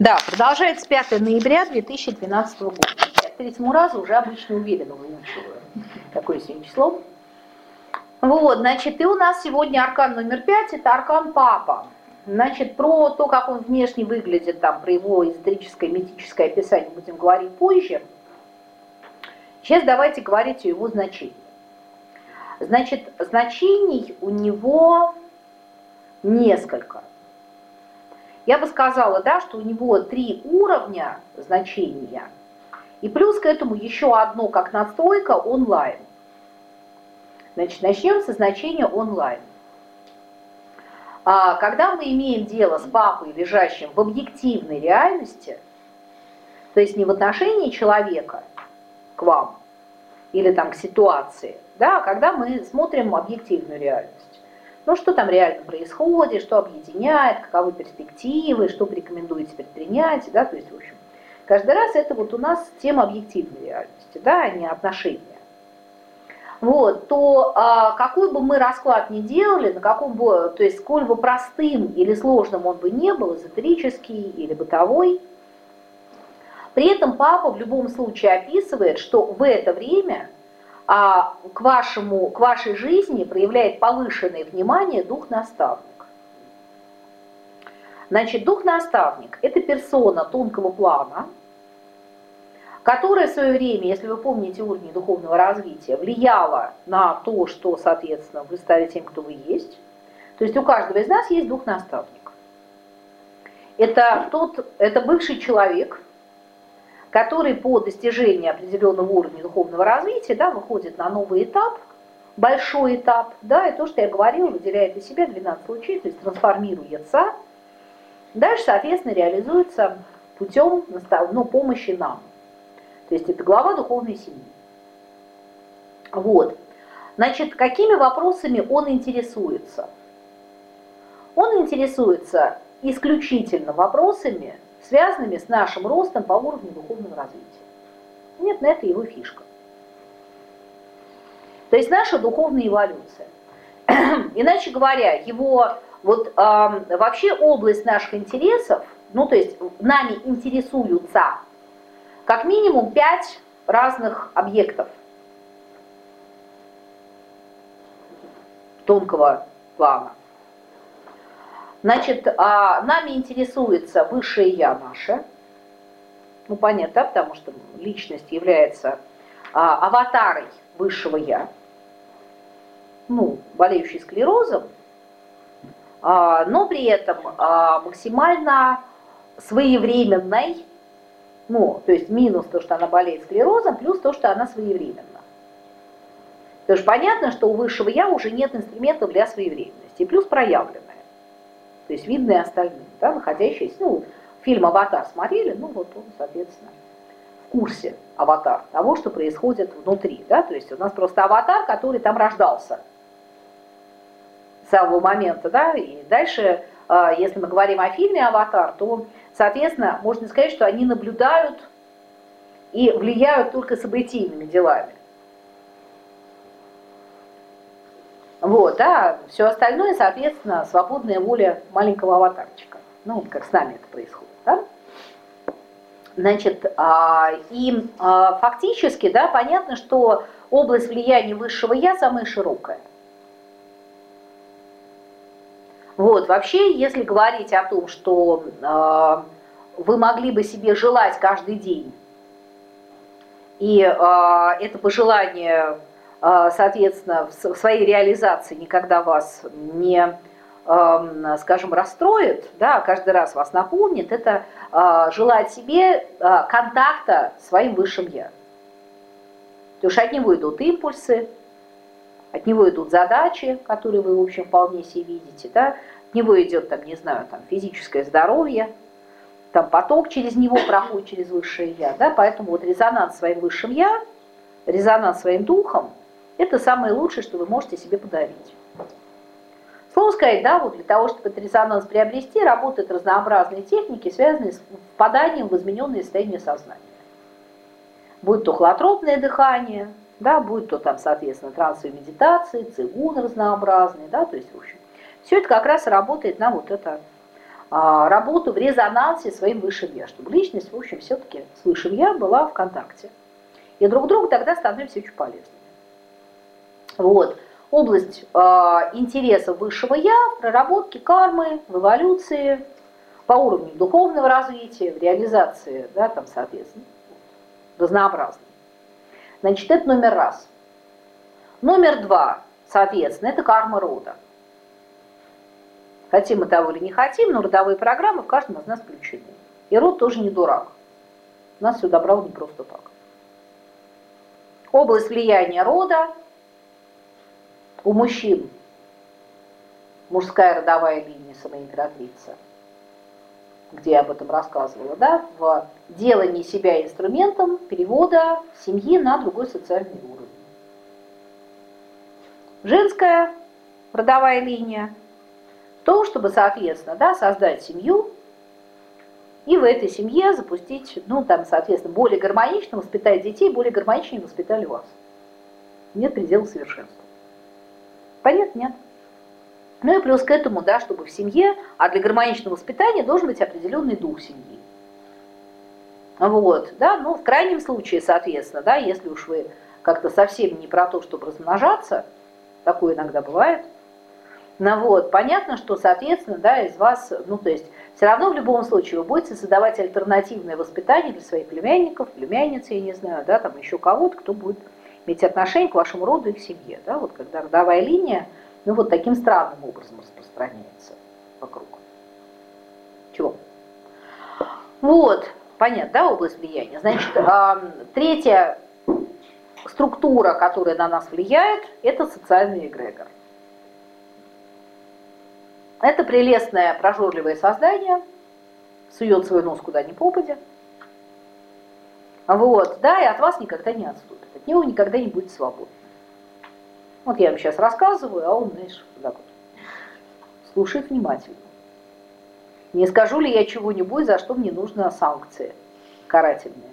Да, продолжается 5 ноября 2012 года. Я к третьему разу уже обычно уверенно какое сегодня число. Вот, значит, и у нас сегодня аркан номер 5, это аркан Папа. Значит, про то, как он внешне выглядит, там, про его эзотерическое, мистическое описание будем говорить позже. Сейчас давайте говорить о его значении. Значит, значений у него несколько. Я бы сказала, да, что у него три уровня значения, и плюс к этому еще одно, как настройка, онлайн. Значит, начнем со значения онлайн. А когда мы имеем дело с папой, лежащим в объективной реальности, то есть не в отношении человека к вам или там к ситуации, да, а когда мы смотрим объективную реальность. Ну, что там реально происходит, что объединяет, каковы перспективы, что порекомендуете предпринять, да, то есть, в общем, каждый раз это вот у нас тема объективной реальности, да, а не отношения. Вот, то а, какой бы мы расклад ни делали, на каком бы, то есть сколь бы простым или сложным он бы не был, эзотерический или бытовой, при этом папа в любом случае описывает, что в это время а к, вашему, к вашей жизни проявляет повышенное внимание дух-наставник. Значит, дух-наставник – это персона тонкого плана, которая в свое время, если вы помните уровень духовного развития, влияла на то, что, соответственно, вы стали тем, кто вы есть. То есть у каждого из нас есть дух-наставник. Это, тот, это бывший человек, который по достижении определенного уровня духовного развития да, выходит на новый этап, большой этап, да, и то, что я говорила, выделяет из себя 12 лучей, то есть трансформируется, дальше, соответственно, реализуется путем ну, помощи нам. То есть это глава духовной семьи. Вот. Значит, какими вопросами он интересуется? Он интересуется исключительно вопросами, связанными с нашим ростом по уровню духовного развития. Нет, на это его фишка. То есть наша духовная эволюция. Иначе говоря, его вот э, вообще область наших интересов, ну то есть нами интересуются как минимум пять разных объектов тонкого плана. Значит, а, нами интересуется высшее Я наше. Ну, понятно, да, потому что личность является а, аватарой высшего Я. Ну, болеющий склерозом, а, но при этом максимально своевременной, ну, то есть минус то, что она болеет склерозом, плюс то, что она своевременна. Потому что понятно, что у высшего Я уже нет инструментов для своевременности, плюс проявлено то есть видные остальные, да, находящиеся, ну, фильм «Аватар» смотрели, ну, вот он, соответственно, в курсе «Аватар», того, что происходит внутри, да, то есть у нас просто «Аватар», который там рождался с самого момента, да, и дальше, а, если мы говорим о фильме «Аватар», то, соответственно, можно сказать, что они наблюдают и влияют только событийными делами. Вот, да, все остальное, соответственно, свободная воля маленького аватарчика. Ну, как с нами это происходит, да? Значит, а, и а, фактически, да, понятно, что область влияния высшего Я самая широкая. Вот, вообще, если говорить о том, что а, вы могли бы себе желать каждый день, и это пожелание соответственно, в своей реализации никогда вас не, скажем, расстроит, да, каждый раз вас напомнит, это а, желать себе а, контакта своим высшим Я. Потому что от него идут импульсы, от него идут задачи, которые вы, в общем, вполне себе видите, да, от него идет, там, не знаю, там, физическое здоровье, там поток через него проходит, через высшее Я, да, поэтому вот резонанс своим высшим Я, резонанс своим духом – это самое лучшее, что вы можете себе подарить. Слово сказать, да, вот для того, чтобы этот резонанс приобрести, работают разнообразные техники, связанные с впаданием в измененное состояние сознания. Будет то холотропное дыхание, да, будет то там, соответственно, трансовые медитации, цигун разнообразные, да, то есть, в общем, все это как раз работает на вот это а, работу в резонансе своим высшим я, чтобы личность, в общем, все-таки с высшим я была в контакте. И друг другу тогда становимся очень полезными. Вот. Область э, интереса высшего я в проработке кармы, в эволюции, по уровню духовного развития, в реализации, да, там, соответственно, разнообразно. Значит, это номер раз. Номер два, соответственно, это карма рода. Хотим мы того или не хотим, но родовые программы в каждом из нас включены. И род тоже не дурак. Нас сюда брал не просто так. Область влияния рода у мужчин. Мужская родовая линия самоимператрица, где я об этом рассказывала, да, в делании себя инструментом перевода семьи на другой социальный уровень. Женская родовая линия то, чтобы, соответственно, да, создать семью и в этой семье запустить, ну, там, соответственно, более гармонично воспитать детей, более гармонично воспитали вас. Нет предела совершенства. Понятно? Нет. Ну и плюс к этому, да, чтобы в семье, а для гармоничного воспитания должен быть определенный дух семьи. Вот, да, ну, в крайнем случае, соответственно, да, если уж вы как-то совсем не про то, чтобы размножаться, такое иногда бывает, ну вот, понятно, что, соответственно, да, из вас, ну то есть, все равно в любом случае вы будете создавать альтернативное воспитание для своих племянников, племянниц, я не знаю, да, там еще кого-то, кто будет иметь отношение к вашему роду и к семье, да, вот когда родовая линия, ну вот таким странным образом распространяется вокруг. Чего? Вот, понятно, да, область влияния. Значит, третья структура, которая на нас влияет, это социальный эгрегор. Это прелестное прожорливое создание, сует свой нос куда ни попадя. Вот, да, и от вас никогда не отступит, от него никогда не будет свободно. Вот я вам сейчас рассказываю, а он, знаешь, так вот, слушает внимательно. Не скажу ли я чего-нибудь, за что мне нужна санкция карательная.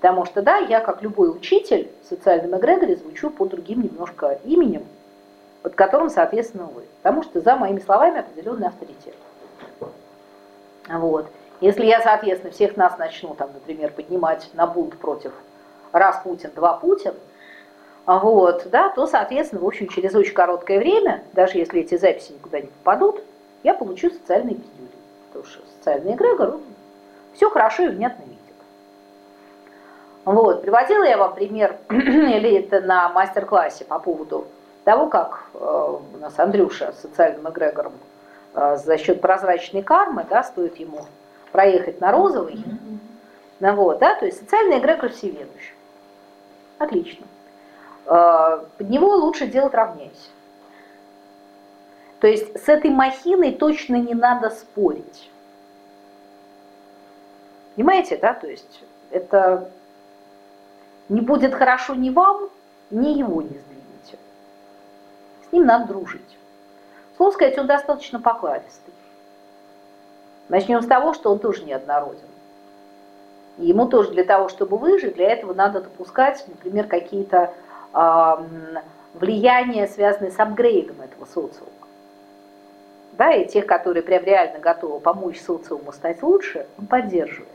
Потому что, да, я, как любой учитель в социальном эгрегоре, звучу по другим немножко именем, под которым, соответственно, вы. Потому что за моими словами определенный авторитет. Вот. Если я, соответственно, всех нас начну, там, например, поднимать на бунт против раз Путин, два Путин, вот, да, то, соответственно, в общем, через очень короткое время, даже если эти записи никуда не попадут, я получу социальные пиздюли. Потому что социальный эгрегор, все хорошо и внятно видит. Вот, приводила я вам пример, или это на мастер-классе по поводу того, как э, у нас Андрюша социальным эгрегором э, за счет прозрачной кармы, да, стоит ему проехать на розовый, mm-hmm. ну, вот, да, то есть социальный эгрегор всеведущий. Отлично. Э, под него лучше делать равняйся. То есть с этой махиной точно не надо спорить. Понимаете, да? То есть это не будет хорошо ни вам, ни его не сдвинет с ним надо дружить. Слово сказать, он достаточно покладистый. Начнем с того, что он тоже неоднороден. И ему тоже для того, чтобы выжить, для этого надо допускать, например, какие-то э, влияния, связанные с апгрейдом этого социума. Да, и тех, которые прям реально готовы помочь социуму стать лучше, он поддерживает.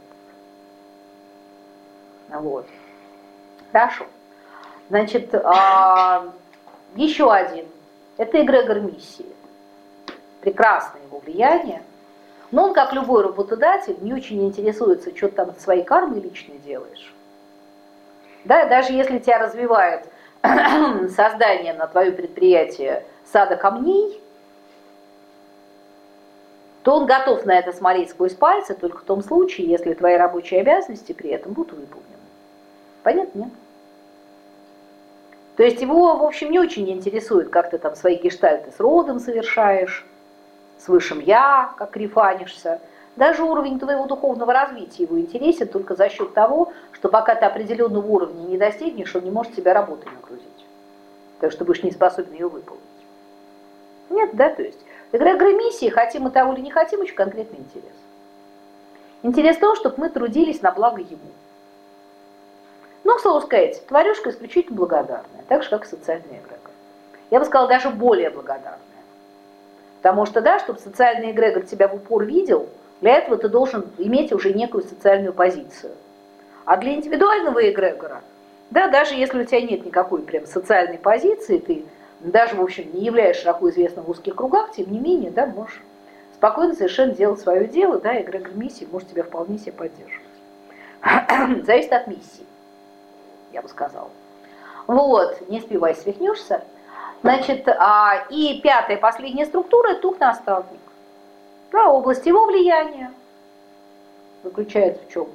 Вот. Хорошо. Значит, э, еще один это эгрегор миссии. Прекрасное его влияние. Но он, как любой работодатель, не очень интересуется, что ты там своей кармой лично делаешь. Да, даже если тебя развивает создание на твое предприятие сада камней, то он готов на это смотреть сквозь пальцы только в том случае, если твои рабочие обязанности при этом будут выполнены. Понятно? Нет? То есть его, в общем, не очень интересует, как ты там свои гештальты с родом совершаешь, с высшим «я», как рефанишься. Даже уровень твоего духовного развития его интересен только за счет того, что пока ты определенного уровня не достигнешь, он не может тебя работой нагрузить. Так что будешь не способен ее выполнить. Нет, да, то есть эгрегоры миссии, хотим мы того или не хотим, очень конкретный интерес. Интерес в том, чтобы мы трудились на благо ему. Но, к слову сказать, тварюшка исключительно благодарная, так же, как и социальная эгрегор. Я бы сказала, даже более благодарная. Потому что, да, чтобы социальный эгрегор тебя в упор видел, для этого ты должен иметь уже некую социальную позицию. А для индивидуального эгрегора, да, даже если у тебя нет никакой прям социальной позиции, ты даже, в общем, не являешься широко известным в узких кругах, тем не менее, да, можешь спокойно совершенно делать свое дело, да, эгрегор миссии может тебя вполне себе поддерживать. Зависит от миссии, я бы сказала. Вот, не спивай, свихнешься. Значит, а, и пятая, последняя структура – дух-наставник. Да, область его влияния заключается в чем?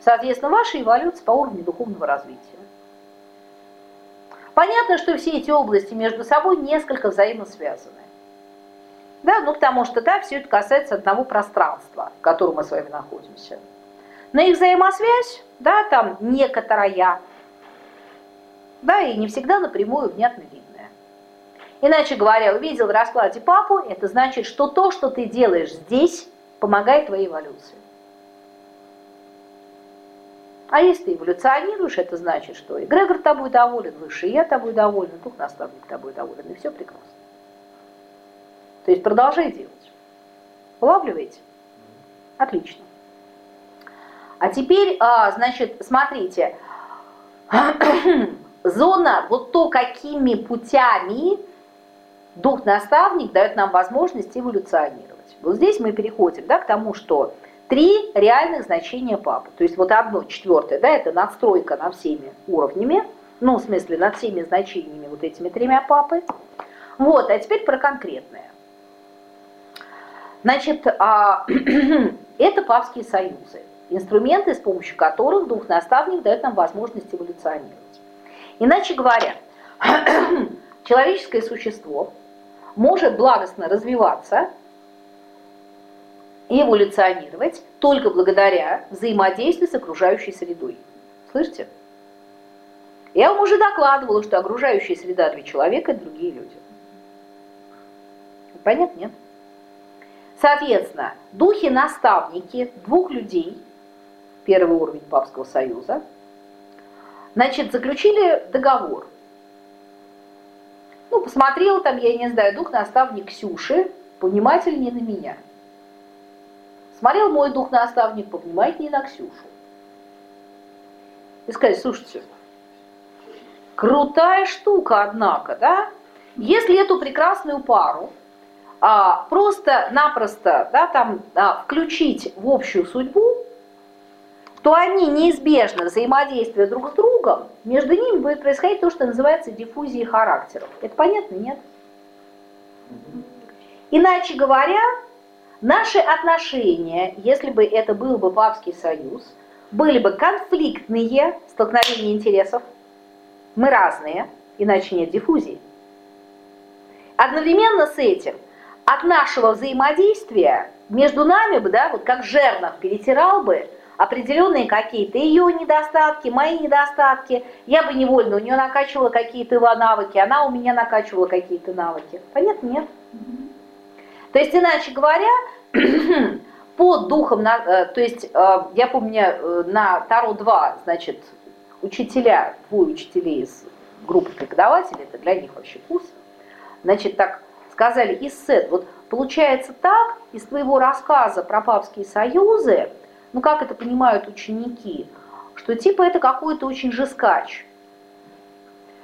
Соответственно, ваша эволюция по уровню духовного развития. Понятно, что все эти области между собой несколько взаимосвязаны. Да, ну потому что, да, все это касается одного пространства, в котором мы с вами находимся. На их взаимосвязь, да, там некоторая, да, и не всегда напрямую внятно видно. Иначе говоря, увидел в раскладе папу, это значит, что то, что ты делаешь здесь, помогает твоей эволюции. А если ты эволюционируешь, это значит, что эгрегор тобой доволен, высший я тобой доволен, дух наставник тобой доволен, и все прекрасно. То есть продолжай делать. Улавливаете? Отлично. А теперь, а, значит, смотрите, зона, вот то, какими путями дух-наставник дает нам возможность эволюционировать. Вот здесь мы переходим да, к тому, что три реальных значения папы. То есть вот одно четвертое, да, это надстройка над всеми уровнями, ну, в смысле, над всеми значениями вот этими тремя папы. Вот, а теперь про конкретное. Значит, а, это папские союзы, инструменты, с помощью которых дух-наставник дает нам возможность эволюционировать. Иначе говоря, человеческое существо может благостно развиваться и эволюционировать только благодаря взаимодействию с окружающей средой. Слышите? Я вам уже докладывала, что окружающая среда для человека – это другие люди. Понятно? Нет? Соответственно, духи-наставники двух людей, первый уровень Папского Союза, значит, заключили договор ну, посмотрел там, я не знаю, дух-наставник Ксюши, повнимательнее на меня. Смотрел мой дух-наставник, повнимательнее на Ксюшу. И сказать, слушайте, крутая штука, однако, да? Если эту прекрасную пару а, просто-напросто да, там, а, включить в общую судьбу, то они неизбежно, взаимодействуя друг с другом, между ними будет происходить то, что называется диффузией характеров. Это понятно, нет? Иначе говоря, наши отношения, если бы это был бы Папский союз, были бы конфликтные столкновения интересов. Мы разные, иначе нет диффузии. Одновременно с этим от нашего взаимодействия между нами бы, да, вот как жернов перетирал бы определенные какие-то ее недостатки, мои недостатки. Я бы невольно у нее накачивала какие-то навыки, она у меня накачивала какие-то навыки. Понятно? Нет. То есть, иначе говоря, под духом, э, то есть, э, я помню, э, на Таро-2, значит, учителя, двое учителей из группы преподавателей, это для них вообще курс, значит, так сказали, Иссет, вот получается так, из твоего рассказа про папские союзы, ну как это понимают ученики, что типа это какой-то очень жескач.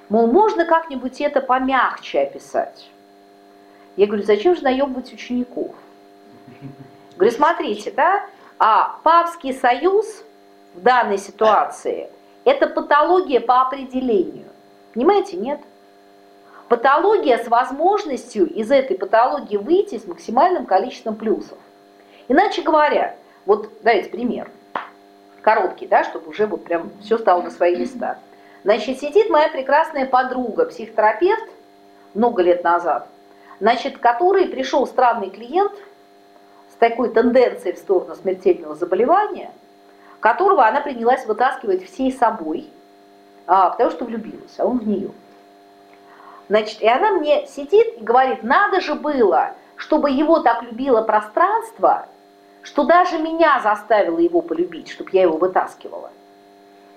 Мол, можно как-нибудь это помягче описать. Я говорю, зачем же наебывать учеников? Говорю, смотрите, да, а Папский союз в данной ситуации – это патология по определению. Понимаете, нет? Патология с возможностью из этой патологии выйти с максимальным количеством плюсов. Иначе говоря, вот дайте пример. Короткий, да, чтобы уже вот прям все стало на свои места. Значит, сидит моя прекрасная подруга, психотерапевт, много лет назад, значит, который пришел странный клиент с такой тенденцией в сторону смертельного заболевания, которого она принялась вытаскивать всей собой, а, потому что влюбилась, а он в нее. Значит, и она мне сидит и говорит, надо же было, чтобы его так любило пространство, что даже меня заставило его полюбить, чтобы я его вытаскивала.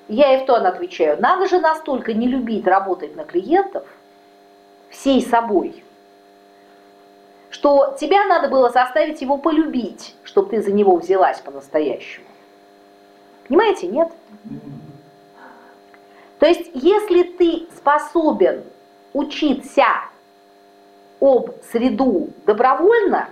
Я ей в тон отвечаю, надо же настолько не любить работать на клиентов всей собой, что тебя надо было заставить его полюбить, чтобы ты за него взялась по-настоящему. Понимаете, нет? То есть, если ты способен учиться об среду добровольно,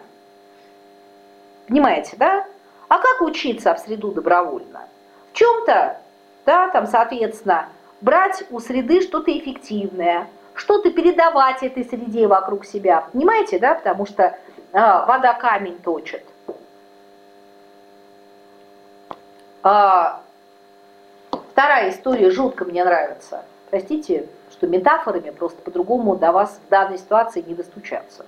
понимаете, да? А как учиться об среду добровольно? В чем-то, да, там, соответственно, брать у среды что-то эффективное, что-то передавать этой среде вокруг себя. Понимаете, да? Потому что э, вода камень точит. А, вторая история жутко мне нравится. Простите, что метафорами просто по-другому до вас в данной ситуации не достучаться.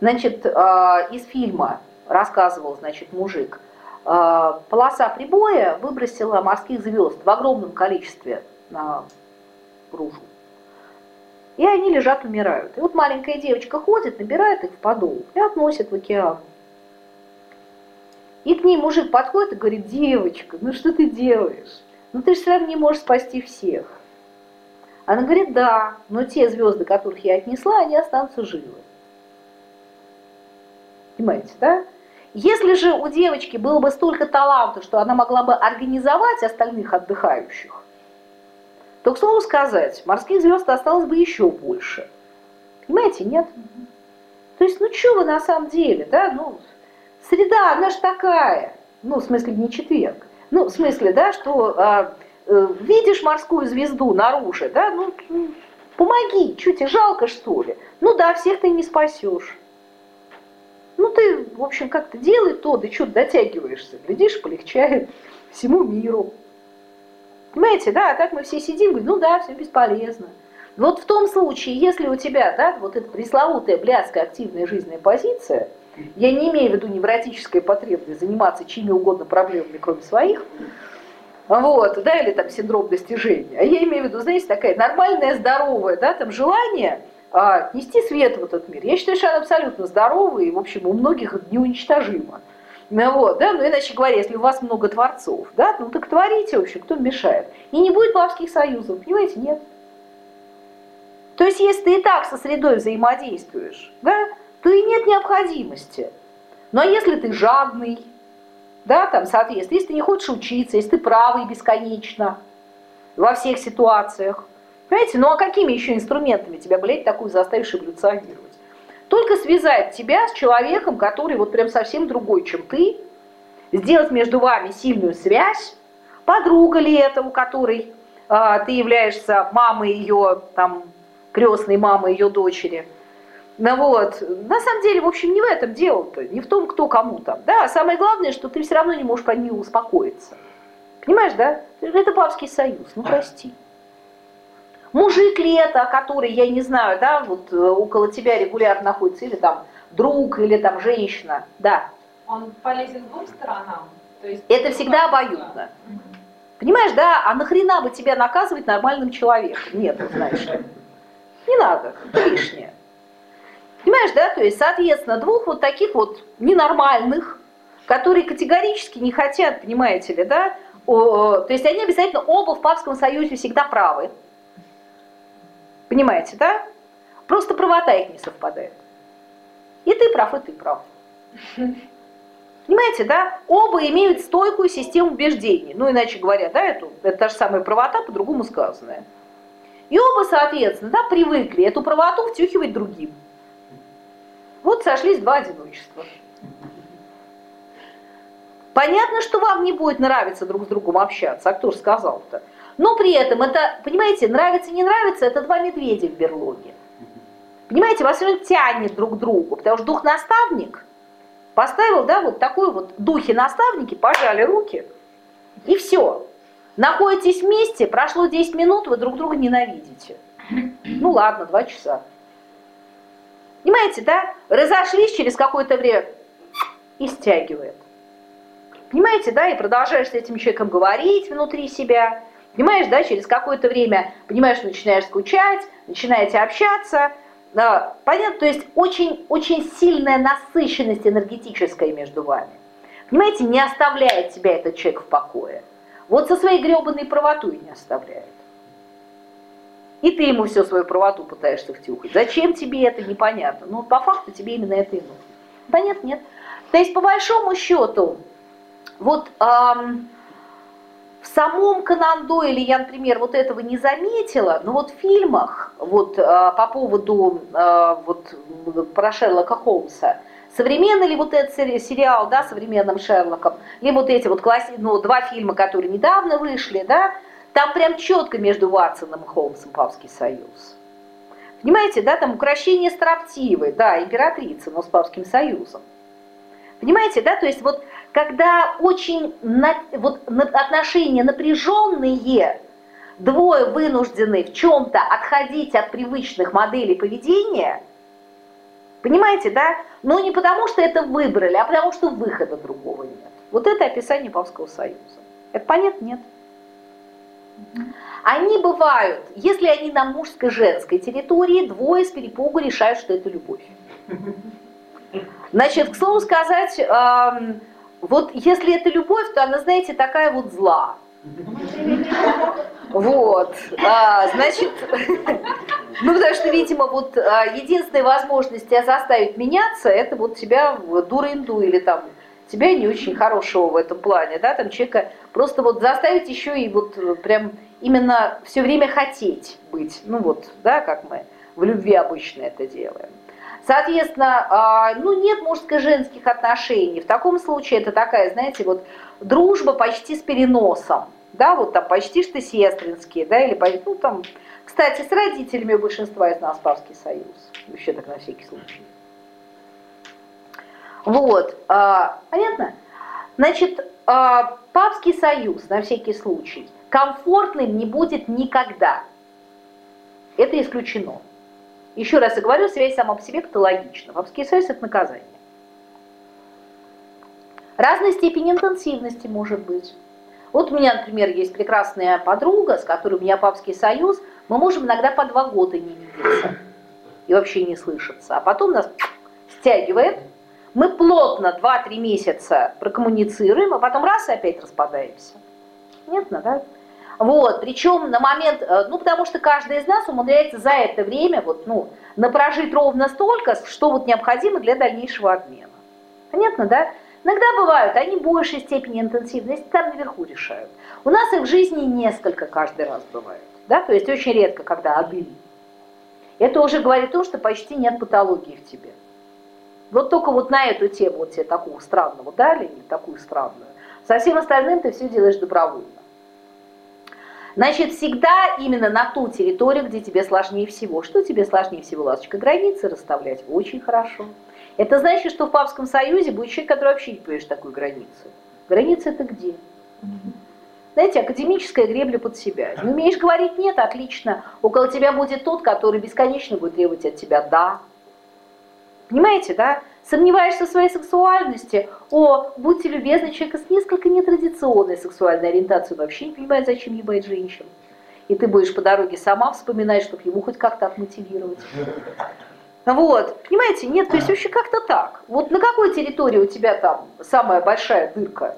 Значит, а, из фильма рассказывал, значит, мужик, а, полоса прибоя выбросила морских звезд в огромном количестве на ружу. И они лежат, умирают. И вот маленькая девочка ходит, набирает их в подол и относит в океан. И к ней мужик подходит и говорит, девочка, ну что ты делаешь? Ну ты же все равно не можешь спасти всех. Она говорит, да, но те звезды, которых я отнесла, они останутся живы. Понимаете, да? Если же у девочки было бы столько таланта, что она могла бы организовать остальных отдыхающих, то, к слову сказать, морских звезд осталось бы еще больше. Понимаете, нет? То есть, ну что вы на самом деле, да, ну, среда, она же такая, ну, в смысле, не четверг, ну, в смысле, да, что а, э, видишь морскую звезду наружу, да, ну, помоги, что тебе жалко, что ли? Ну да, всех ты не спасешь. Ну ты, в общем, как-то делай то, да что дотягиваешься, глядишь, полегчает всему миру. Понимаете, да, а так мы все сидим, говорим, ну да, все бесполезно. Вот в том случае, если у тебя, да, вот эта пресловутая блядская активная жизненная позиция, я не имею в виду невротическая потребность заниматься чьими угодно проблемами, кроме своих, вот, да, или там синдром достижения, а я имею в виду, знаете, такая нормальная, здоровая, да, там желание а, нести свет в этот мир. Я считаю, что она абсолютно здоровая и, в общем, у многих неуничтожима. Ну, вот, да, ну иначе говоря, если у вас много творцов, да, ну так творите, вообще, кто мешает. И не будет плавских союзов, понимаете, нет. То есть, если ты и так со средой взаимодействуешь, да, то и нет необходимости. Но если ты жадный, да, там, соответственно, если ты не хочешь учиться, если ты правый бесконечно во всех ситуациях, понимаете, ну а какими еще инструментами тебя, блядь, такую заставишь эволюционировать? только связать тебя с человеком, который вот прям совсем другой, чем ты, сделать между вами сильную связь, подруга ли это, у которой а, ты являешься мамой ее, там, крестной мамой ее дочери. Ну вот, на самом деле, в общем, не в этом дело-то, не в том, кто кому там, да, а самое главное, что ты все равно не можешь по ней успокоиться. Понимаешь, да? Это папский союз, ну прости. Мужик ли это, который, я не знаю, да, вот э, около тебя регулярно находится, или там друг, или там женщина, да. Он полезен двум сторонам? То есть это всегда обоюдно. Угу. Понимаешь, да, а нахрена бы тебя наказывать нормальным человеком? Нет, знаешь ли. Не надо, это лишнее. Понимаешь, да, то есть, соответственно, двух вот таких вот ненормальных, которые категорически не хотят, понимаете ли, да, о, то есть они обязательно оба в Папском Союзе всегда правы. Понимаете, да? Просто правота их не совпадает. И ты прав, и ты прав. Понимаете, да? Оба имеют стойкую систему убеждений. Ну, иначе говоря, да, это, это та же самая правота, по-другому сказанная. И оба, соответственно, да, привыкли эту правоту втюхивать другим. Вот сошлись два одиночества. Понятно, что вам не будет нравиться друг с другом общаться, а кто же сказал-то? Но при этом это, понимаете, нравится, не нравится, это два медведя в берлоге. Понимаете, вас все тянет друг к другу, потому что дух-наставник поставил, да, вот такой вот духи-наставники, пожали руки, и все. Находитесь вместе, прошло 10 минут, вы друг друга ненавидите. Ну ладно, два часа. Понимаете, да? Разошлись через какое-то время и стягивает. Понимаете, да? И продолжаешь с этим человеком говорить внутри себя, Понимаешь, да, через какое-то время, понимаешь, начинаешь скучать, начинаете общаться. Понятно, то есть очень-очень сильная насыщенность энергетическая между вами. Понимаете, не оставляет тебя этот человек в покое. Вот со своей гребаной правотой не оставляет. И ты ему всю свою правоту пытаешься втюхать. Зачем тебе это, непонятно. Ну, по факту тебе именно это и нужно. Да нет, нет. То есть, по большому счету, вот эм, в самом Конан Дойле я, например, вот этого не заметила, но вот в фильмах вот, э, по поводу э, вот, про Шерлока Холмса, современный ли вот этот сериал, да, современным Шерлоком, или вот эти вот класс... ну, два фильма, которые недавно вышли, да, там прям четко между Ватсоном и Холмсом Папский союз. Понимаете, да, там украшение строптивой, да, императрица, но с Папским союзом. Понимаете, да, то есть вот когда очень на, вот, отношения напряженные, двое вынуждены в чем-то отходить от привычных моделей поведения, понимаете, да? Но не потому, что это выбрали, а потому, что выхода другого нет. Вот это описание Павского союза. Это понятно? Нет. Они бывают, если они на мужско-женской территории, двое с перепугу решают, что это любовь. Значит, к слову сказать, вот если это любовь, то она, знаете, такая вот зла. Вот, а, значит, ну потому что, видимо, вот а, единственная возможность тебя заставить меняться, это вот тебя дура-инду или там тебя не очень хорошего в этом плане, да, там человека просто вот заставить еще и вот прям именно все время хотеть быть, ну вот, да, как мы в любви обычно это делаем. Соответственно, а, ну нет мужско-женских отношений. В таком случае это такая, знаете, вот дружба почти с переносом. Да, вот там почти что сестринские, да, или, ну там, кстати, с родителями большинства из нас Павский союз. Вообще так на всякий случай. Вот, а, понятно? Значит, а, Папский союз, на всякий случай, комфортным не будет никогда. Это исключено. Еще раз я говорю, связь сама по себе патологична. Папский союз – это наказание. Разной степени интенсивности может быть. Вот у меня, например, есть прекрасная подруга, с которой у меня папский союз, мы можем иногда по два года не видеться и вообще не слышаться. А потом нас стягивает, мы плотно 2-3 месяца прокоммуницируем, а потом раз и опять распадаемся. Понятно, да? Вот, причем на момент, э, ну потому что каждый из нас умудряется за это время вот, ну, напрожить ровно столько, что вот необходимо для дальнейшего обмена. Понятно, да? Иногда бывают, они большей степени интенсивности там наверху решают. У нас их в жизни несколько каждый раз бывает. Да? То есть очень редко, когда один. Это уже говорит о том, что почти нет патологии в тебе. Вот только вот на эту тему вот тебе такую странную дали, или такую странную. Со всем остальным ты все делаешь добровольно. Значит, всегда именно на ту территорию, где тебе сложнее всего. Что тебе сложнее всего, ласточка? Границы расставлять очень хорошо. Это значит, что в Папском Союзе будет человек, который вообще не понимаешь такую границу. Граница это где? Знаете, академическая гребля под себя. Не умеешь говорить «нет» – отлично. Около тебя будет тот, который бесконечно будет требовать от тебя «да». Понимаете, да? Сомневаешься в своей сексуальности? О, будьте любезны, человека с несколько нетрадиционной сексуальной ориентацией вообще не понимает, зачем ебать женщин. И ты будешь по дороге сама вспоминать, чтобы ему хоть как-то отмотивировать. Вот, понимаете, нет, то есть вообще как-то так. Вот на какой территории у тебя там самая большая дырка,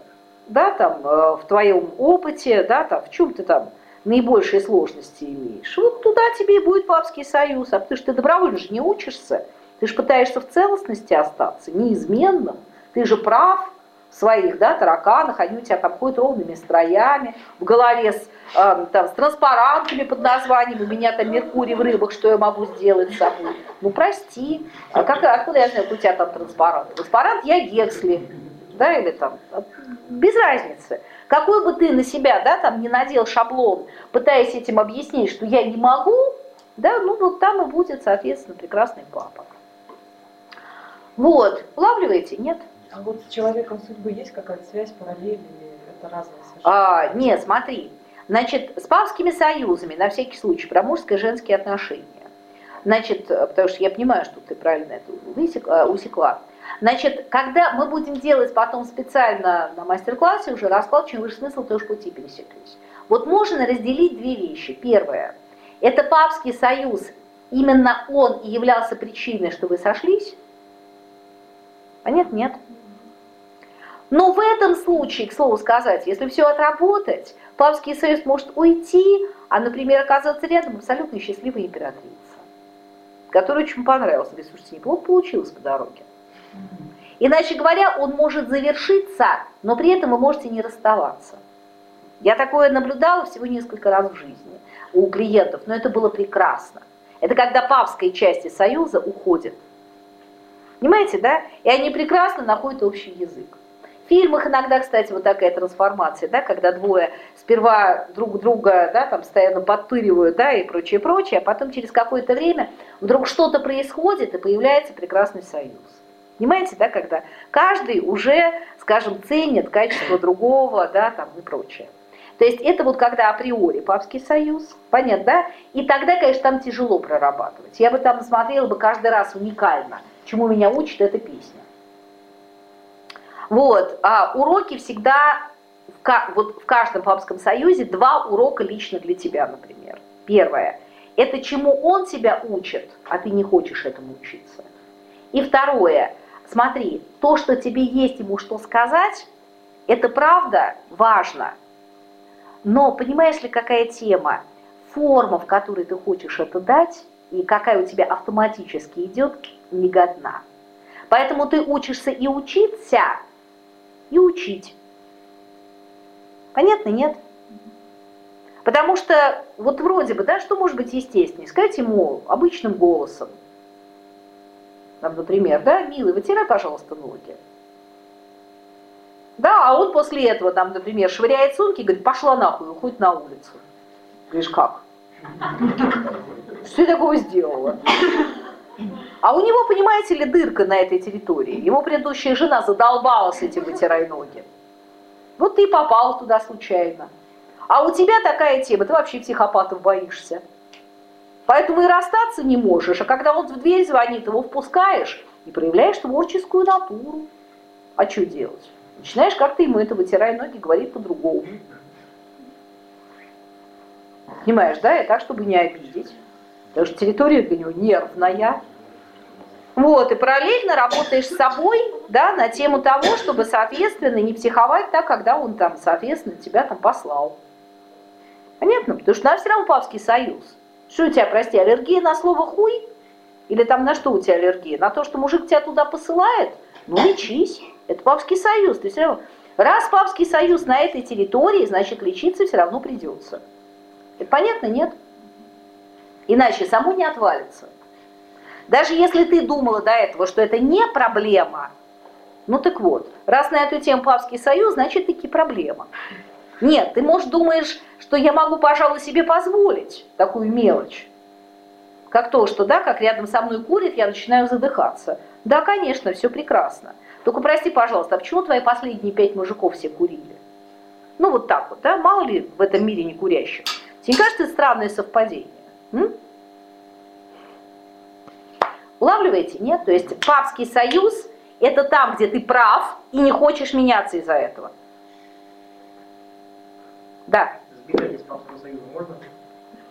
да, там, э, в твоем опыте, да, там, в чем ты там наибольшие сложности имеешь. Вот туда тебе и будет папский союз, а потому что ты добровольно же не учишься, ты же пытаешься в целостности остаться, неизменным. Ты же прав в своих да, тараканах, они у тебя там ходят ровными строями, в голове с, э, там, с транспарантами под названием «У меня там Меркурий в рыбах, что я могу сделать с собой?» Ну, прости, а как, откуда я знаю, у тебя там транспарант? Транспарант я Гексли, да, или там, без разницы. Какой бы ты на себя, да, там не надел шаблон, пытаясь этим объяснить, что я не могу, да, ну вот там и будет, соответственно, прекрасный папа. Вот, улавливаете? Нет? А вот с человеком судьбы есть какая-то связь, параллель или это разные совершенно? А, нет, смотри. Значит, с павскими союзами, на всякий случай, про мужское и женские отношения. Значит, потому что я понимаю, что ты правильно это э, усекла. Значит, когда мы будем делать потом специально на мастер-классе уже расклад, чем выше смысл, то уж пути пересеклись. Вот можно разделить две вещи. Первое, это папский союз, именно он и являлся причиной, что вы сошлись, Понятно? Нет. Но в этом случае, к слову сказать, если все отработать, Папский союз может уйти, а, например, оказаться рядом абсолютно счастливая императрица, которая очень понравилась. Говорит, слушайте, неплохо получилось по дороге. Иначе говоря, он может завершиться, но при этом вы можете не расставаться. Я такое наблюдала всего несколько раз в жизни у клиентов, но это было прекрасно. Это когда папская часть Союза уходит. Понимаете, да? И они прекрасно находят общий язык. В фильмах иногда, кстати, вот такая трансформация, да, когда двое сперва друг друга, да, там постоянно подпыривают, да, и прочее, прочее, а потом через какое-то время вдруг что-то происходит и появляется прекрасный союз. Понимаете, да, когда каждый уже, скажем, ценит качество другого, да, там и прочее. То есть это вот когда априори папский союз, понятно, да? И тогда, конечно, там тяжело прорабатывать. Я бы там смотрела бы каждый раз уникально, чему меня учит эта песня. Вот, а уроки всегда, в, вот в каждом папском союзе два урока лично для тебя, например. Первое, это чему он тебя учит, а ты не хочешь этому учиться. И второе, смотри, то, что тебе есть ему что сказать, это правда важно. Но понимаешь ли, какая тема? Форма, в которой ты хочешь это дать, и какая у тебя автоматически идет, не годна. Поэтому ты учишься и учиться, и учить. Понятно, нет? Потому что вот вроде бы, да, что может быть естественнее? Сказать ему обычным голосом, там, например, да, милый, вытирай, пожалуйста, ноги. Да, а он после этого, там, например, швыряет сумки и говорит, пошла нахуй, уходит на улицу. Говоришь, как? Что я такого сделала? А у него, понимаете ли, дырка на этой территории. Его предыдущая жена задолбала с этим «вытирай ноги». Вот ты и попал туда случайно. А у тебя такая тема, ты вообще психопатов боишься. Поэтому и расстаться не можешь, а когда он в дверь звонит, его впускаешь и проявляешь творческую натуру. А что делать? Начинаешь как-то ему это «вытирай ноги» говорить по-другому. Понимаешь, да? И так, чтобы не обидеть. Потому что территория для него нервная. Вот, и параллельно работаешь с собой, да, на тему того, чтобы, соответственно, не психовать так, когда он там, соответственно, тебя там послал. Понятно? Потому что у нас все равно Павский союз. Что у тебя, прости, аллергия на слово «хуй»? Или там на что у тебя аллергия? На то, что мужик тебя туда посылает? Ну, лечись. Это Папский союз. Ты все равно... Раз Папский союз на этой территории, значит, лечиться все равно придется. Это понятно, нет? Иначе само не отвалится. Даже если ты думала до этого, что это не проблема, ну так вот, раз на эту тему Папский союз, значит таки проблема. Нет, ты, может, думаешь, что я могу, пожалуй, себе позволить такую мелочь. Как то, что, да, как рядом со мной курит, я начинаю задыхаться. Да, конечно, все прекрасно. Только прости, пожалуйста, а почему твои последние пять мужиков все курили? Ну вот так вот, да, мало ли в этом мире не курящих. Тебе не кажется, это странное совпадение? М? Улавливаете? Нет? То есть папский союз – это там, где ты прав и не хочешь меняться из-за этого. Да. Сбегать из папского союза можно?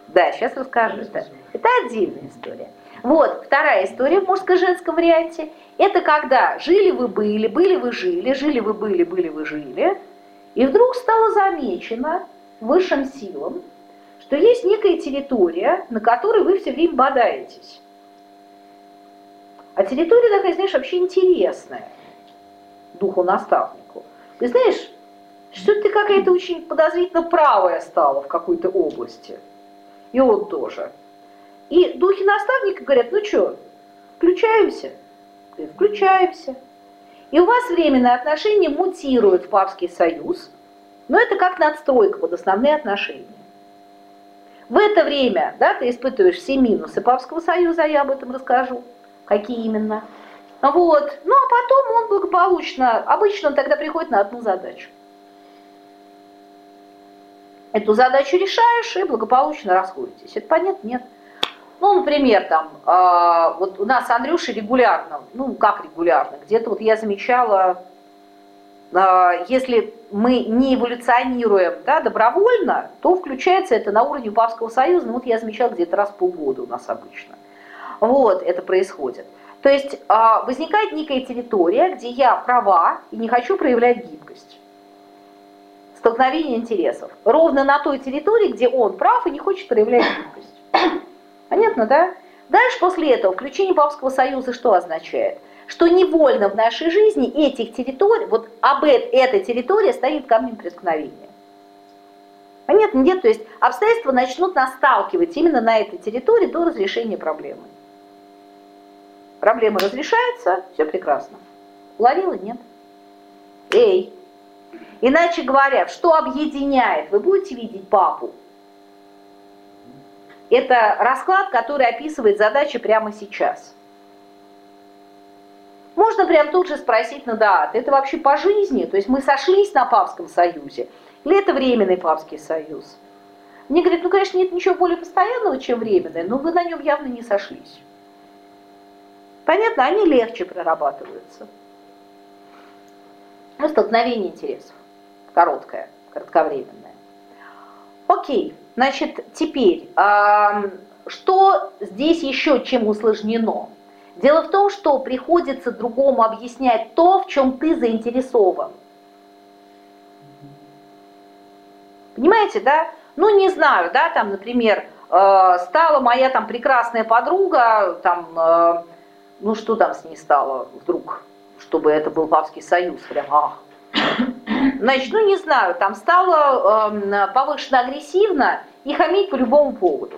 Да, сейчас расскажу. Это, это отдельная история. Вот, вторая история в мужско-женском варианте. Это когда жили вы были, были вы жили, жили вы были, были вы жили, и вдруг стало замечено высшим силам, что есть некая территория, на которой вы все время бодаетесь. А территория такая, знаешь, вообще интересная духу-наставнику. Ты знаешь, что ты какая-то очень подозрительно правая стала в какой-то области. И он тоже. И духи-наставники говорят, ну что, включаемся? Включаемся. И у вас временные отношения мутируют в папский союз, но это как надстройка под основные отношения. В это время да, ты испытываешь все минусы Папского союза, я об этом расскажу, какие именно. Вот. Ну а потом он благополучно, обычно он тогда приходит на одну задачу. Эту задачу решаешь и благополучно расходитесь. Это понятно? Нет. Ну, например, там, э, вот у нас Андрюша регулярно, ну, как регулярно, где-то вот я замечала, если мы не эволюционируем да, добровольно, то включается это на уровне Павского союза, ну, вот я замечала где-то раз в полгода у нас обычно. Вот, это происходит. То есть а, возникает некая территория, где я права и не хочу проявлять гибкость. Столкновение интересов. Ровно на той территории, где он прав и не хочет проявлять гибкость. Понятно, да? Дальше после этого включение Папского Союза что означает? Что невольно в нашей жизни этих территорий, вот об этой территории станет камнем преткновения. Понятно? Нет, то есть обстоятельства начнут нас сталкивать именно на этой территории до разрешения проблемы. Проблема разрешается, все прекрасно. Уловила? Нет. Эй! Иначе говоря, что объединяет? Вы будете видеть папу. Это расклад, который описывает задачи прямо сейчас. Можно прям тут же спросить, ну да, это вообще по жизни? То есть мы сошлись на Папском Союзе? Или это временный Папский Союз? Мне говорят, ну, конечно, нет ничего более постоянного, чем временное, но вы на нем явно не сошлись. Понятно, они легче прорабатываются. Ну, столкновение интересов. Короткое, кратковременное. Окей, значит, теперь, э, что здесь еще чем усложнено? Дело в том, что приходится другому объяснять то, в чем ты заинтересован. Понимаете, да? Ну, не знаю, да, там, например, э, стала моя там прекрасная подруга, там, э, ну что там с ней стало вдруг, чтобы это был Папский Союз, прям ах. Значит, ну не знаю, там стало э, повышенно агрессивно и хамить по любому поводу.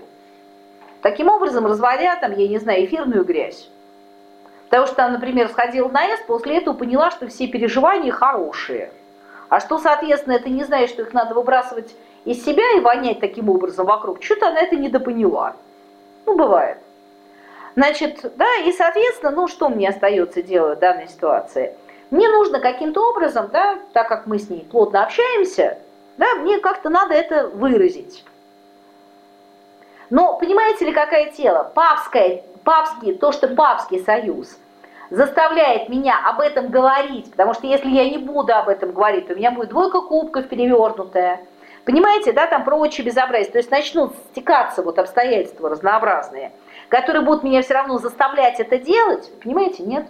Таким образом, разводя там, я не знаю, эфирную грязь. Потому что, например, сходила на С, после этого поняла, что все переживания хорошие. А что, соответственно, это не значит, что их надо выбрасывать из себя и вонять таким образом вокруг. Что-то она это недопоняла. Ну, бывает. Значит, да, и, соответственно, ну, что мне остается делать в данной ситуации? Мне нужно каким-то образом, да, так как мы с ней плотно общаемся, да, мне как-то надо это выразить. Но понимаете ли, какое тело? Папское, папский, то, что папский союз заставляет меня об этом говорить, потому что если я не буду об этом говорить, то у меня будет двойка кубков перевернутая. Понимаете, да, там прочее безобразие. То есть начнут стекаться вот обстоятельства разнообразные – которые будут меня все равно заставлять это делать, понимаете, нет.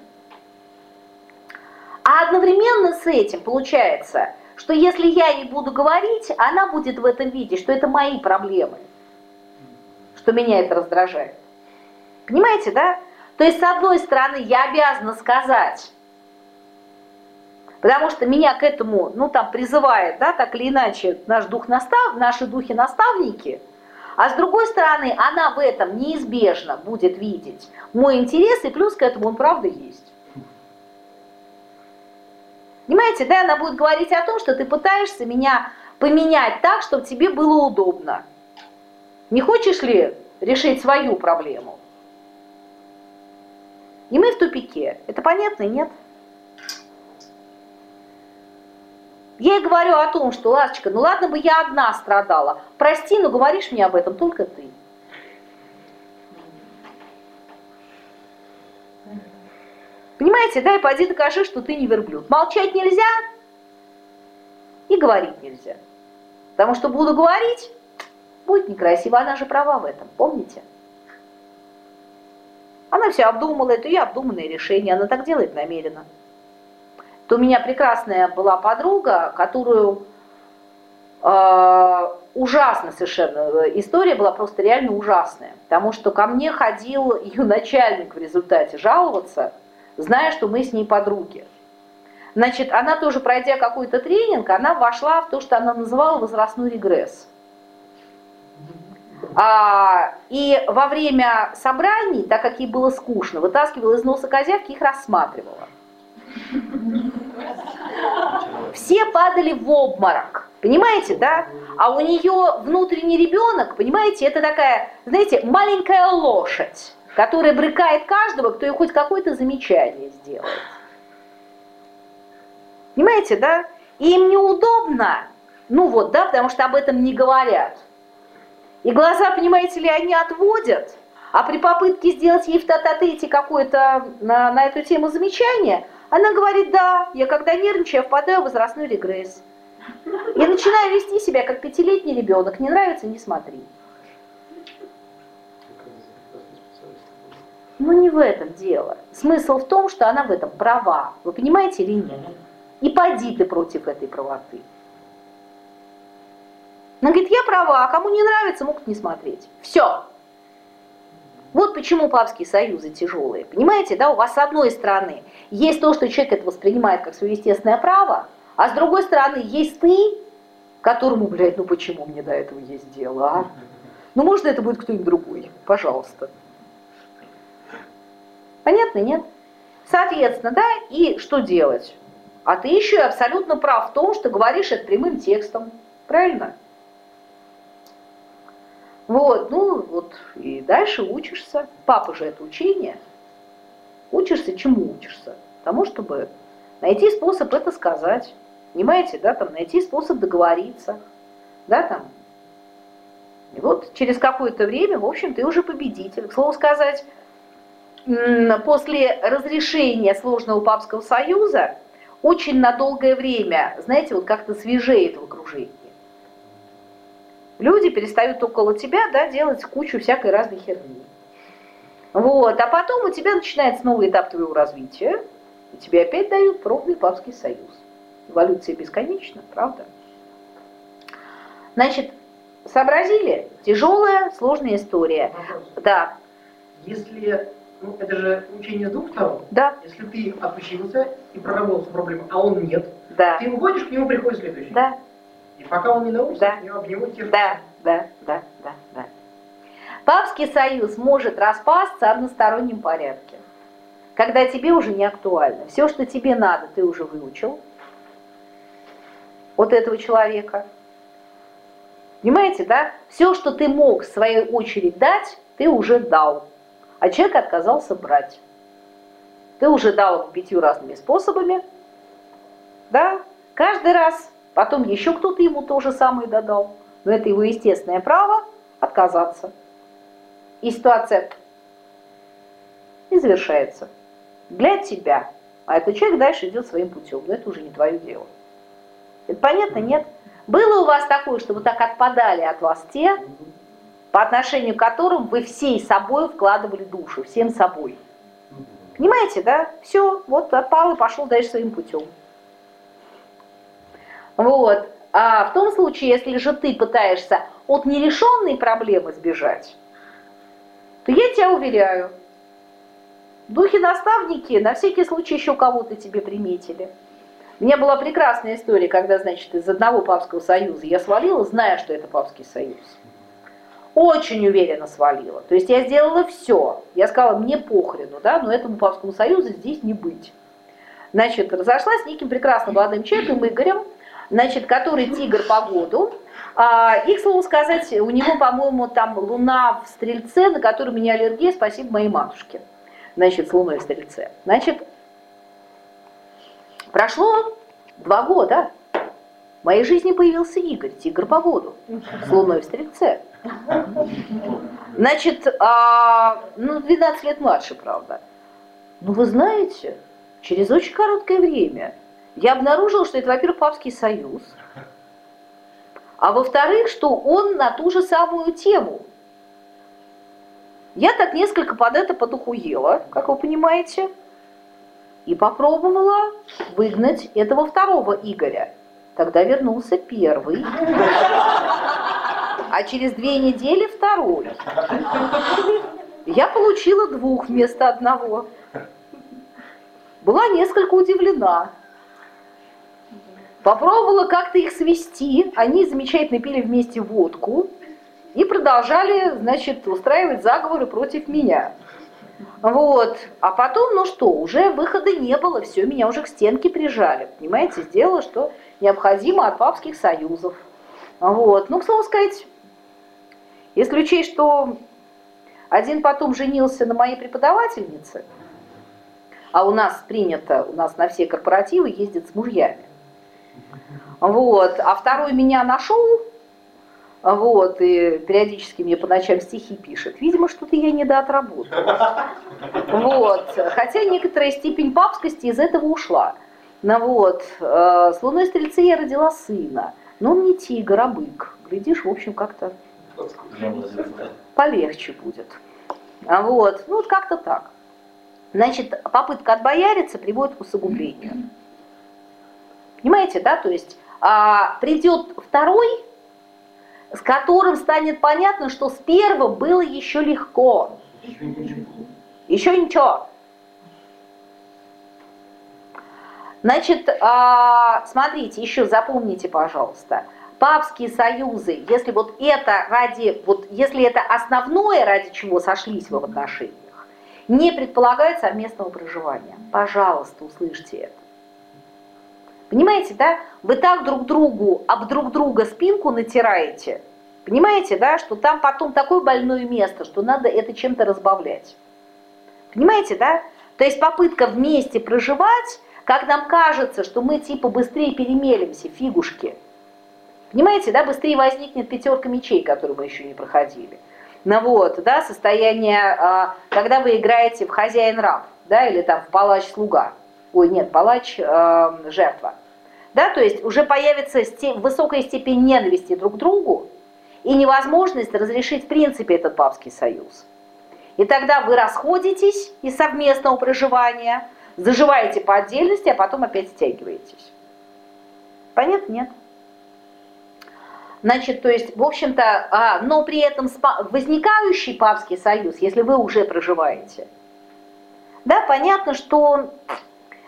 А одновременно с этим получается, что если я ей буду говорить, она будет в этом видеть, что это мои проблемы, что меня это раздражает. Понимаете, да? То есть, с одной стороны, я обязана сказать, потому что меня к этому, ну, там, призывает, да, так или иначе, наш дух-настав, наши духи-наставники – а с другой стороны, она в этом неизбежно будет видеть мой интерес, и плюс к этому он правда есть. Понимаете, да, она будет говорить о том, что ты пытаешься меня поменять так, чтобы тебе было удобно. Не хочешь ли решить свою проблему? И мы в тупике. Это понятно, нет? Я ей говорю о том, что, Ласточка, ну ладно бы я одна страдала. Прости, но говоришь мне об этом только ты. Понимаете, да, и пойди докажи, что ты не верблюд. Молчать нельзя и говорить нельзя. Потому что буду говорить, будет некрасиво. Она же права в этом, помните? Она все обдумала, это ее обдуманное решение, она так делает намеренно то у меня прекрасная была подруга, которую э, ужасно совершенно, история была просто реально ужасная, потому что ко мне ходил ее начальник в результате жаловаться, зная, что мы с ней подруги. Значит, она тоже, пройдя какой-то тренинг, она вошла в то, что она называла возрастной регресс. А, и во время собраний, так как ей было скучно, вытаскивала из носа козявки, их рассматривала. Все падали в обморок. Понимаете, да? А у нее внутренний ребенок, понимаете, это такая, знаете, маленькая лошадь, которая брыкает каждого, кто ей хоть какое-то замечание сделает. Понимаете, да? И им неудобно, ну вот, да, потому что об этом не говорят. И глаза, понимаете ли, они отводят, а при попытке сделать ей в тет какое-то на, на эту тему замечание – она говорит, да, я когда нервничаю, впадаю в возрастной регресс. Я начинаю вести себя как пятилетний ребенок. Не нравится, не смотри. Ну не в этом дело. Смысл в том, что она в этом права. Вы понимаете или нет? И поди ты против этой правоты. Она говорит, я права, а кому не нравится, могут не смотреть. Все. Вот почему папские союзы тяжелые. Понимаете, да, у вас с одной стороны есть то, что человек это воспринимает как свое естественное право, а с другой стороны есть ты, которому, блядь, ну почему мне до этого есть дело, а? Ну, можно это будет кто-нибудь другой, пожалуйста. Понятно, нет? Соответственно, да, и что делать? А ты еще и абсолютно прав в том, что говоришь это прямым текстом. Правильно? Вот, ну вот и дальше учишься. Папа же это учение. Учишься чему учишься? Тому, чтобы найти способ это сказать. Понимаете, да, там найти способ договориться. Да, там. И вот через какое-то время, в общем, ты уже победитель. К слову сказать, после разрешения сложного папского союза очень на долгое время, знаете, вот как-то свежеет в окружении. Люди перестают около тебя да, делать кучу всякой разной херни. Вот, а потом у тебя начинается новый этап твоего развития, и тебе опять дают пробный папский союз. Эволюция бесконечна, правда? Значит, сообразили? Тяжелая, сложная история. Вопрос. Да, Если, ну это же учение двух сторон. да, Если ты отучился и проработал всю проблему, а он нет, да, ты уходишь, к нему приходит следующий. да, пока он не научится, Да. от него об него терпишь. да, да, да, да, да. Папский союз может распасться в одностороннем порядке, когда тебе уже не актуально. Все, что тебе надо, ты уже выучил от этого человека. Понимаете, да? Все, что ты мог в свою очередь дать, ты уже дал. А человек отказался брать. Ты уже дал пятью разными способами. Да? Каждый раз. Потом еще кто-то ему то же самое додал. Но это его естественное право отказаться. И ситуация и завершается. Для тебя. А этот человек дальше идет своим путем. Но это уже не твое дело. Это понятно, нет? Было у вас такое, что вы так отпадали от вас те, по отношению к которым вы всей собой вкладывали душу, всем собой. Понимаете, да? Все, вот отпал и пошел дальше своим путем. Вот. А в том случае, если же ты пытаешься от нерешенной проблемы сбежать, то я тебя уверяю, духи-наставники на всякий случай еще кого-то тебе приметили. У меня была прекрасная история, когда, значит, из одного папского союза я свалила, зная, что это папский союз. Очень уверенно свалила. То есть я сделала все. Я сказала, мне похрену, да, но этому папскому союзу здесь не быть. Значит, разошлась с неким прекрасным молодым человеком, Игорем, значит, который тигр по году. А, и, к слову сказать, у него, по-моему, там луна в Стрельце, на которой у меня аллергия, спасибо моей матушке. Значит, с луной в Стрельце. Значит, прошло два года. В моей жизни появился Игорь, тигр по году, с луной в Стрельце. Значит, а, ну, 12 лет младше, правда. Ну, вы знаете, через очень короткое время я обнаружила, что это, во-первых, папский союз, а во-вторых, что он на ту же самую тему. Я так несколько под это подухуела, как вы понимаете, и попробовала выгнать этого второго Игоря. Тогда вернулся первый, а через две недели второй. Я получила двух вместо одного. Была несколько удивлена. Попробовала как-то их свести. Они замечательно пили вместе водку и продолжали, значит, устраивать заговоры против меня. Вот. А потом, ну что, уже выхода не было, все, меня уже к стенке прижали. Понимаете, сделала, что необходимо от папских союзов. Вот. Ну, к слову сказать, если учесть, что один потом женился на моей преподавательнице, а у нас принято, у нас на все корпоративы ездят с мужьями. Вот. А второй меня нашел, вот, и периодически мне по ночам стихи пишет. Видимо, что-то я недоотработала. Вот. Хотя некоторая степень папскости из этого ушла. Ну вот, э, с луной стрельцы я родила сына. Но он не тигр, а бык. Глядишь, в общем, как-то полегче будет. А вот, ну вот как-то так. значит, попытка отбояриться приводит к усугублению. Понимаете, да? То есть а, придет второй, с которым станет понятно, что с первым было еще легко. Еще ничего. Еще ничего. Значит, а, смотрите, еще запомните, пожалуйста, папские союзы, если вот это ради, вот если это основное, ради чего сошлись вы в отношениях, не предполагает совместного проживания. Пожалуйста, услышьте это. Понимаете, да? Вы так друг другу, об друг друга спинку натираете. Понимаете, да, что там потом такое больное место, что надо это чем-то разбавлять. Понимаете, да? То есть попытка вместе проживать, как нам кажется, что мы типа быстрее перемелимся, фигушки. Понимаете, да, быстрее возникнет пятерка мечей, которую мы еще не проходили. Ну вот, да, состояние, а, когда вы играете в хозяин-раб, да, или там в палач-слуга ой, нет, палач э, жертва. Да, то есть уже появится высокая степень ненависти друг к другу и невозможность разрешить в принципе этот папский союз. И тогда вы расходитесь из совместного проживания, заживаете по отдельности, а потом опять стягиваетесь. Понятно? Нет. Значит, то есть, в общем-то, а, но при этом возникающий папский союз, если вы уже проживаете, да, понятно, что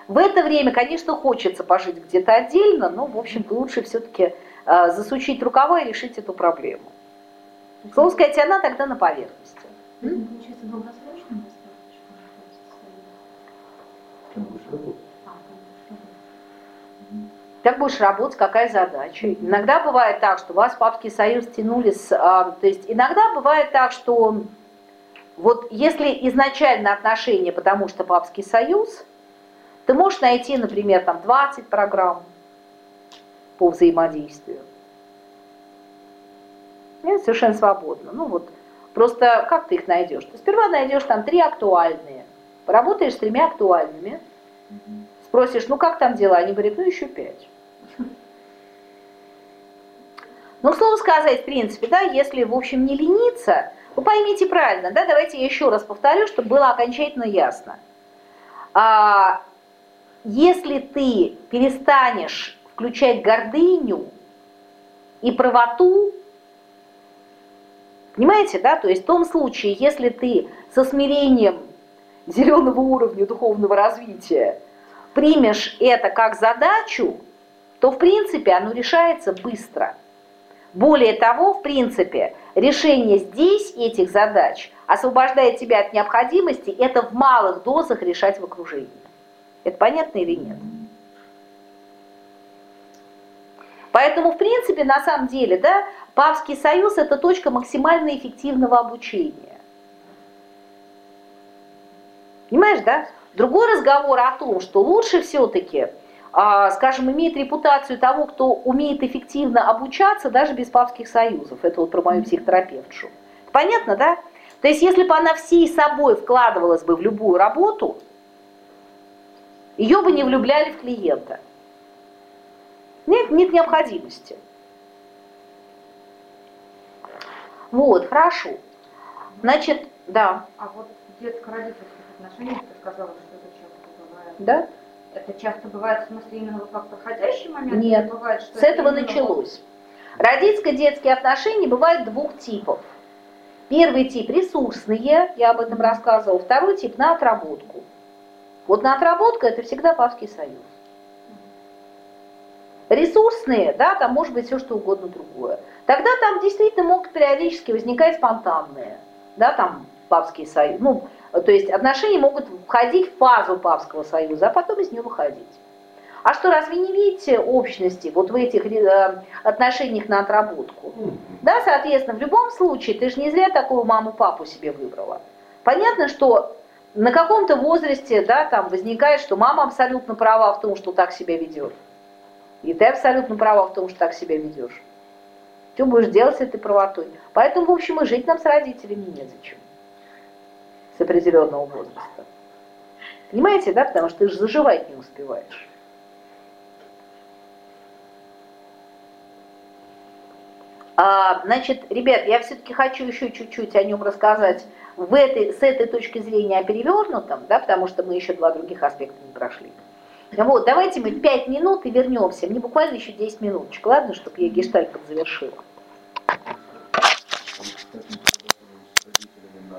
в это время, конечно, хочется пожить где-то отдельно, но, в общем-то, лучше все-таки э, засучить рукава и решить эту проблему. Слово сказать, она тогда на поверхности. Получается, долгосрочно как будешь работать, какая задача. Иногда бывает так, что вас папский союз тянули с... А, то есть иногда бывает так, что вот если изначально отношения, потому что папский союз, ты можешь найти, например, там 20 программ по взаимодействию. Нет, совершенно свободно. Ну вот, просто как ты их найдешь? Ты сперва найдешь там три актуальные, поработаешь с тремя актуальными, спросишь, ну как там дела? Они говорят, ну еще пять. Ну, слово сказать, в принципе, да, если, в общем, не лениться, вы поймите правильно, да, давайте я еще раз повторю, чтобы было окончательно ясно. А, если ты перестанешь включать гордыню и правоту, понимаете, да, то есть в том случае, если ты со смирением зеленого уровня духовного развития примешь это как задачу, то в принципе оно решается быстро. Более того, в принципе, решение здесь этих задач освобождает тебя от необходимости это в малых дозах решать в окружении. Это понятно или нет? Поэтому, в принципе, на самом деле, да, Папский союз – это точка максимально эффективного обучения. Понимаешь, да? Другой разговор о том, что лучше все-таки, а, скажем, иметь репутацию того, кто умеет эффективно обучаться даже без папских союзов. Это вот про мою психотерапевтшу. Понятно, да? То есть, если бы она всей собой вкладывалась бы в любую работу – ее бы не влюбляли в клиента. Нет, нет необходимости. Вот, хорошо. Значит, да. А вот детско-родительских отношениях ты сказала, что это часто бывает. Да? Это часто бывает, в смысле, именно вот как проходящий момент? Нет, бывает, что с этого началось. Родительско-детские отношения бывают двух типов. Первый тип ресурсные, я об этом рассказывала, второй тип на отработку. Вот на отработку это всегда Павский союз. Ресурсные, да, там может быть все что угодно другое. Тогда там действительно могут периодически возникать спонтанные, да, там Папский союз. Ну, то есть отношения могут входить в фазу Папского союза, а потом из нее выходить. А что, разве не видите общности вот в этих э, отношениях на отработку? Да, соответственно, в любом случае, ты же не зря такую маму-папу себе выбрала. Понятно, что на каком-то возрасте, да, там возникает, что мама абсолютно права в том, что так себя ведет. И ты абсолютно права в том, что так себя ведешь. Что будешь делать с этой правотой? Поэтому, в общем, и жить нам с родителями незачем. С определенного возраста. Понимаете, да? Потому что ты же заживать не успеваешь. А, значит, ребят, я все-таки хочу еще чуть-чуть о нем рассказать в этой, с этой точки зрения о перевернутом, да, потому что мы еще два других аспекта не прошли. Вот, давайте мы 5 минут и вернемся. Мне буквально еще 10 минуточек, ладно, чтобы я гештальт завершила.